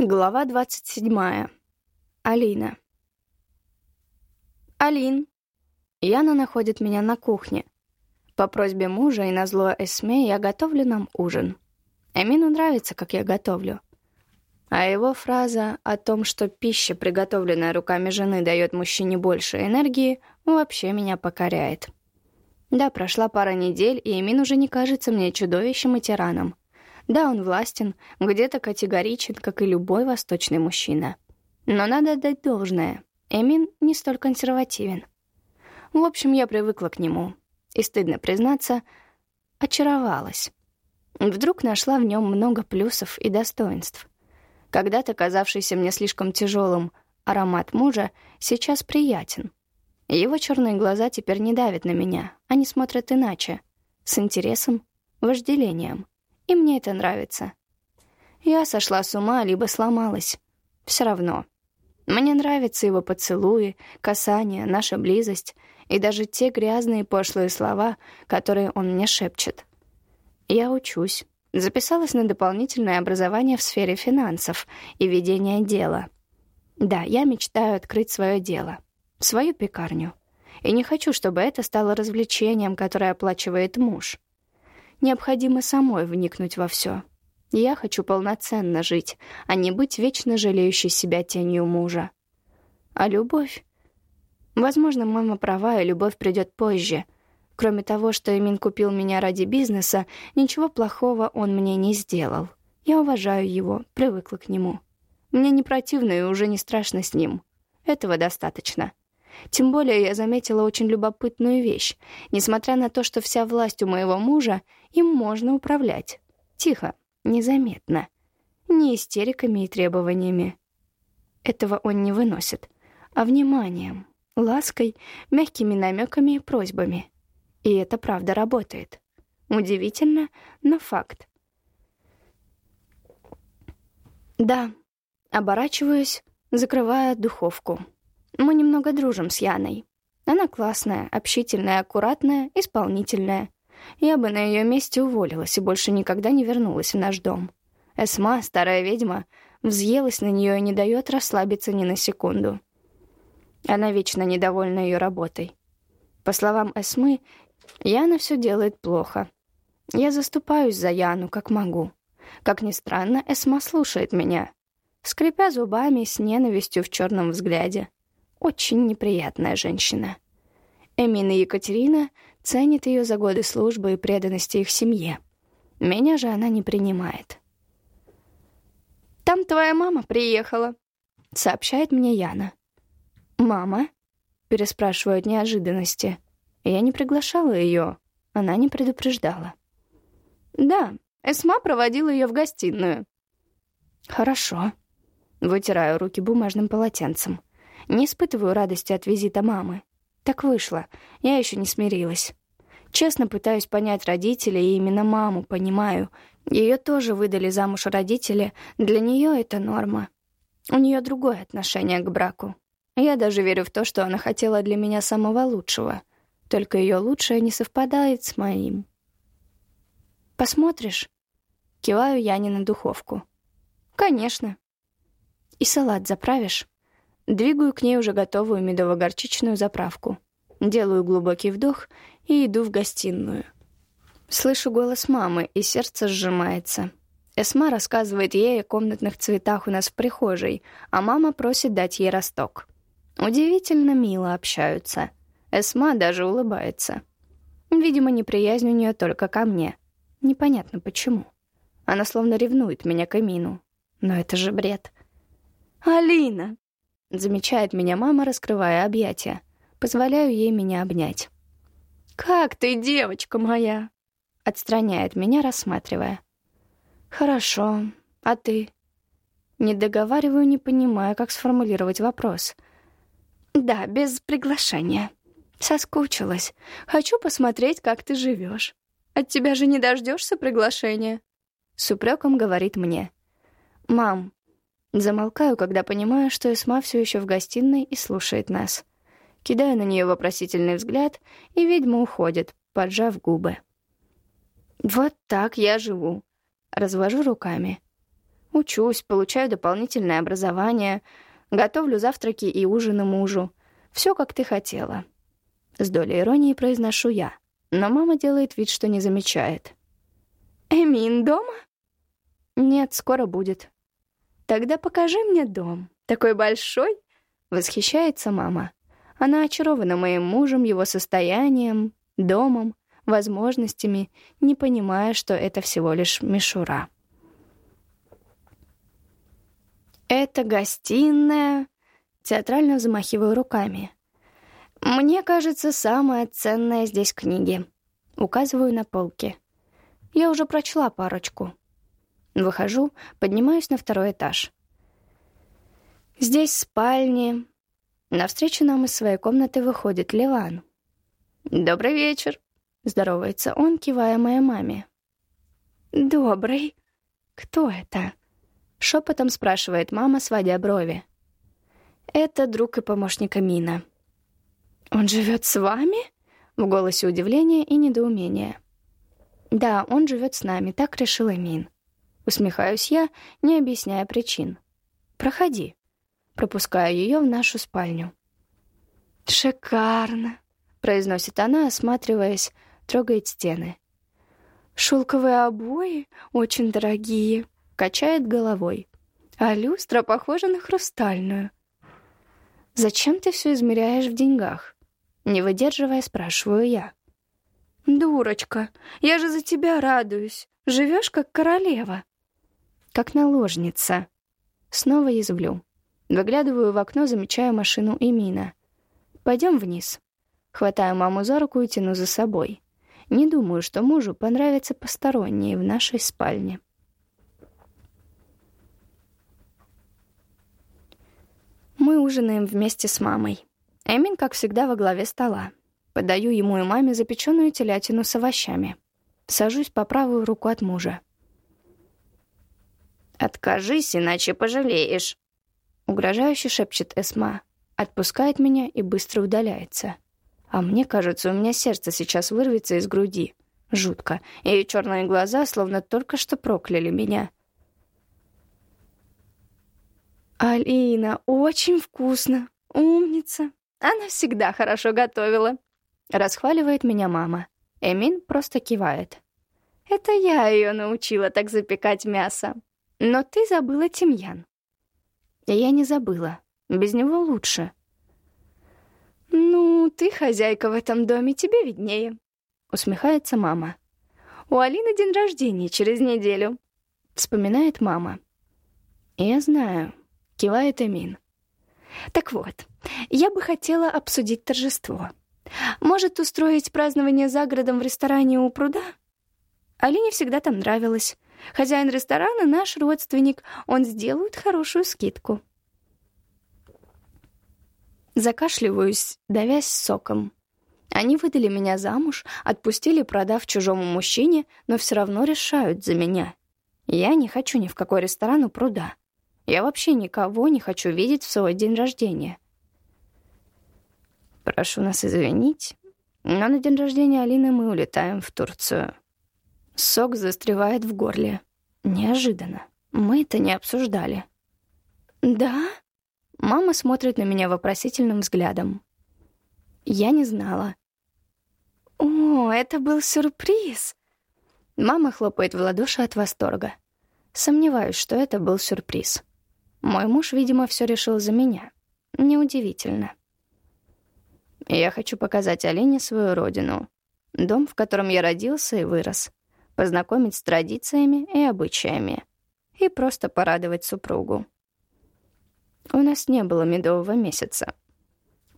Глава 27. Алина. «Алин». Яна находит меня на кухне. По просьбе мужа и на зло Эсме я готовлю нам ужин. Эмину нравится, как я готовлю. А его фраза о том, что пища, приготовленная руками жены, дает мужчине больше энергии, вообще меня покоряет. Да, прошла пара недель, и Эмин уже не кажется мне чудовищем и тираном. Да, он властен, где-то категоричен, как и любой восточный мужчина. Но надо отдать должное. Эмин не столь консервативен. В общем, я привыкла к нему. И, стыдно признаться, очаровалась. Вдруг нашла в нем много плюсов и достоинств. Когда-то казавшийся мне слишком тяжелым аромат мужа сейчас приятен. Его черные глаза теперь не давят на меня, они смотрят иначе, с интересом, вожделением и мне это нравится. Я сошла с ума, либо сломалась. Все равно. Мне нравятся его поцелуи, касания, наша близость и даже те грязные пошлые слова, которые он мне шепчет. Я учусь. Записалась на дополнительное образование в сфере финансов и ведения дела. Да, я мечтаю открыть свое дело, свою пекарню. И не хочу, чтобы это стало развлечением, которое оплачивает муж. Необходимо самой вникнуть во все. Я хочу полноценно жить, а не быть вечно жалеющей себя тенью мужа. А любовь? Возможно, мама права, и любовь придет позже. Кроме того, что Эмин купил меня ради бизнеса, ничего плохого он мне не сделал. Я уважаю его, привыкла к нему. Мне не противно и уже не страшно с ним. Этого достаточно. Тем более я заметила очень любопытную вещь. Несмотря на то, что вся власть у моего мужа, им можно управлять. Тихо, незаметно. Не истериками и требованиями. Этого он не выносит. А вниманием, лаской, мягкими намеками и просьбами. И это правда работает. Удивительно, но факт. Да, оборачиваюсь, закрывая духовку. Мы немного дружим с Яной. Она классная, общительная, аккуратная, исполнительная. Я бы на ее месте уволилась и больше никогда не вернулась в наш дом. Эсма, старая ведьма, взъелась на нее и не дает расслабиться ни на секунду. Она вечно недовольна ее работой. По словам Эсмы, Яна все делает плохо. Я заступаюсь за Яну, как могу. Как ни странно, Эсма слушает меня, скрипя зубами с ненавистью в черном взгляде. Очень неприятная женщина. Эмин и Екатерина ценят ее за годы службы и преданности их семье. Меня же она не принимает. «Там твоя мама приехала», — сообщает мне Яна. «Мама?» — переспрашиваю от неожиданности. Я не приглашала ее, она не предупреждала. «Да, Эсма проводила ее в гостиную». «Хорошо». Вытираю руки бумажным полотенцем. Не испытываю радости от визита мамы. Так вышло. Я еще не смирилась. Честно пытаюсь понять родителей, и именно маму понимаю. Ее тоже выдали замуж родители. Для нее это норма. У нее другое отношение к браку. Я даже верю в то, что она хотела для меня самого лучшего. Только ее лучшее не совпадает с моим. «Посмотришь?» Киваю Яне на духовку. «Конечно». «И салат заправишь?» Двигаю к ней уже готовую медово-горчичную заправку. Делаю глубокий вдох и иду в гостиную. Слышу голос мамы, и сердце сжимается. Эсма рассказывает ей о комнатных цветах у нас в прихожей, а мама просит дать ей росток. Удивительно мило общаются. Эсма даже улыбается. Видимо, неприязнь у нее только ко мне. Непонятно почему. Она словно ревнует меня к Эмину. Но это же бред. «Алина, Замечает меня мама, раскрывая объятия. Позволяю ей меня обнять. «Как ты, девочка моя?» Отстраняет меня, рассматривая. «Хорошо. А ты?» Не договариваю, не понимая, как сформулировать вопрос. «Да, без приглашения. Соскучилась. Хочу посмотреть, как ты живешь. От тебя же не дождешься приглашения?» С упреком говорит мне. «Мам, Замолкаю, когда понимаю, что Эсма все еще в гостиной и слушает нас. Кидаю на нее вопросительный взгляд, и ведьма уходит, поджав губы. «Вот так я живу», — развожу руками. Учусь, получаю дополнительное образование, готовлю завтраки и ужины мужу. Все, как ты хотела. С долей иронии произношу я, но мама делает вид, что не замечает. «Эмин дома?» «Нет, скоро будет». «Тогда покажи мне дом. Такой большой?» — восхищается мама. Она очарована моим мужем, его состоянием, домом, возможностями, не понимая, что это всего лишь мишура. «Это гостиная...» Театрально взмахиваю руками. «Мне кажется, самое ценное здесь книги». Указываю на полки. Я уже прочла парочку. Выхожу, поднимаюсь на второй этаж. Здесь спальни. Навстречу нам из своей комнаты выходит Ливан. «Добрый вечер», — здоровается он, кивая моей маме. «Добрый? Кто это?» — шепотом спрашивает мама, сводя брови. «Это друг и помощник Амина». «Он живет с вами?» — в голосе удивление и недоумение. «Да, он живет с нами, так решил Амин». Усмехаюсь я, не объясняя причин. «Проходи». Пропускаю ее в нашу спальню. «Шикарно!» — произносит она, осматриваясь, трогает стены. «Шелковые обои очень дорогие», — качает головой. «А люстра похожа на хрустальную». «Зачем ты все измеряешь в деньгах?» Не выдерживая, спрашиваю я. «Дурочка, я же за тебя радуюсь. Живешь как королева». «Как наложница». Снова язвлю. Выглядываю в окно, замечаю машину Эмина. «Пойдем вниз». Хватаю маму за руку и тяну за собой. Не думаю, что мужу понравятся посторонние в нашей спальне. Мы ужинаем вместе с мамой. Эмин, как всегда, во главе стола. Подаю ему и маме запеченную телятину с овощами. Сажусь по правую руку от мужа. «Откажись, иначе пожалеешь», — угрожающе шепчет Эсма. Отпускает меня и быстро удаляется. А мне кажется, у меня сердце сейчас вырвется из груди. Жутко. Ее черные глаза словно только что прокляли меня. «Алина, очень вкусно. Умница. Она всегда хорошо готовила». Расхваливает меня мама. Эмин просто кивает. «Это я ее научила так запекать мясо. Но ты забыла тимьян». Я не забыла. Без него лучше. «Ну, ты хозяйка в этом доме, тебе виднее», — усмехается мама. «У Алины день рождения через неделю», — вспоминает мама. «Я знаю», — кивает Эмин. «Так вот, я бы хотела обсудить торжество. Может, устроить празднование за городом в ресторане у пруда?» Алине всегда там нравилось. Хозяин ресторана — наш родственник, он сделает хорошую скидку. Закашливаюсь, давясь соком. Они выдали меня замуж, отпустили, продав чужому мужчине, но все равно решают за меня. Я не хочу ни в какой ресторан у пруда. Я вообще никого не хочу видеть в свой день рождения. Прошу нас извинить, но на день рождения Алины мы улетаем в Турцию. Сок застревает в горле. Неожиданно. Мы это не обсуждали. «Да?» Мама смотрит на меня вопросительным взглядом. Я не знала. «О, это был сюрприз!» Мама хлопает в ладоши от восторга. Сомневаюсь, что это был сюрприз. Мой муж, видимо, все решил за меня. Неудивительно. Я хочу показать Алине свою родину. Дом, в котором я родился и вырос. Познакомить с традициями и обычаями. И просто порадовать супругу. У нас не было медового месяца.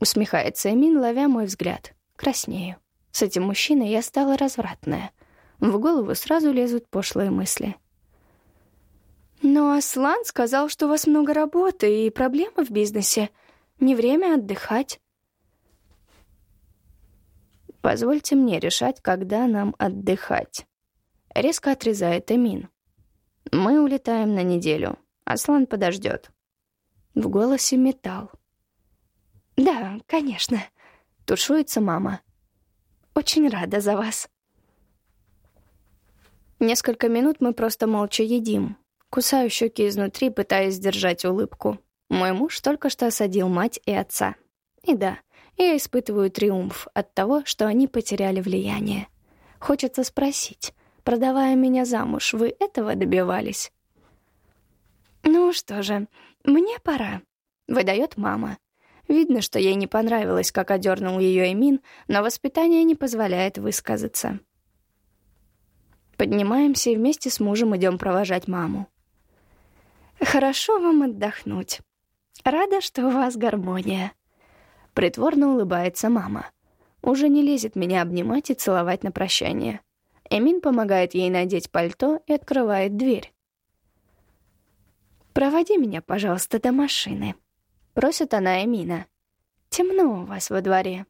Усмехается Эмин, ловя мой взгляд. Краснею. С этим мужчиной я стала развратная. В голову сразу лезут пошлые мысли. Но Аслан сказал, что у вас много работы и проблемы в бизнесе. Не время отдыхать. Позвольте мне решать, когда нам отдыхать. Резко отрезает Эмин. Мы улетаем на неделю. Аслан подождет. В голосе металл. «Да, конечно», — тушуется мама. «Очень рада за вас». Несколько минут мы просто молча едим. Кусаю щеки изнутри, пытаясь сдержать улыбку. Мой муж только что осадил мать и отца. И да, я испытываю триумф от того, что они потеряли влияние. Хочется спросить, продавая меня замуж, вы этого добивались? «Ну что же, мне пора», — выдает мама. Видно, что ей не понравилось, как одернул ее Эмин, но воспитание не позволяет высказаться. Поднимаемся и вместе с мужем идем провожать маму. «Хорошо вам отдохнуть. Рада, что у вас гармония». Притворно улыбается мама. Уже не лезет меня обнимать и целовать на прощание. Эмин помогает ей надеть пальто и открывает дверь. «Проводи меня, пожалуйста, до машины», Просит она Эмина. «Темно у вас во дворе».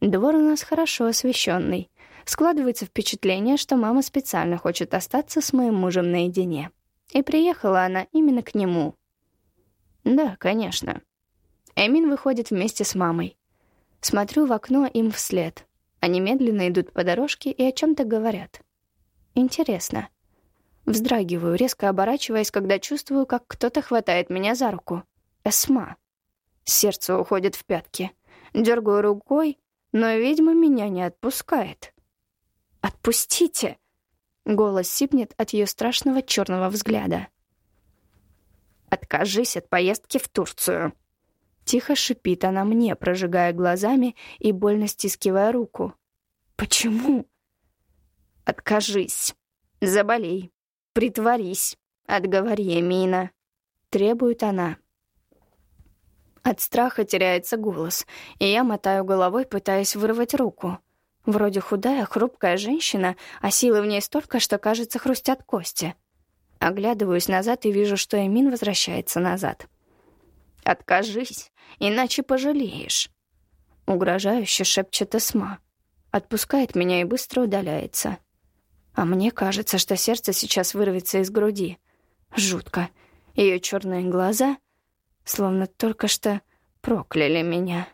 Двор у нас хорошо освещенный. Складывается впечатление, что мама специально хочет остаться с моим мужем наедине. И приехала она именно к нему. Да, конечно. Эмин выходит вместе с мамой. Смотрю в окно им вслед. Они медленно идут по дорожке и о чем-то говорят. Интересно. Вздрагиваю, резко оборачиваясь, когда чувствую, как кто-то хватает меня за руку. Эсма. Сердце уходит в пятки. Дергаю рукой, но ведьма меня не отпускает. «Отпустите!» Голос сипнет от ее страшного черного взгляда. «Откажись от поездки в Турцию!» Тихо шипит она мне, прожигая глазами и больно стискивая руку. «Почему?» «Откажись! Заболей! Притворись! Отговори, Эмина!» Требует она. От страха теряется голос, и я мотаю головой, пытаясь вырвать руку. Вроде худая, хрупкая женщина, а силы в ней столько, что, кажется, хрустят кости. Оглядываюсь назад и вижу, что Эмин возвращается назад. «Откажись, иначе пожалеешь», — угрожающе шепчет Эсма. Отпускает меня и быстро удаляется. А мне кажется, что сердце сейчас вырвется из груди. Жутко. Ее черные глаза словно только что прокляли меня.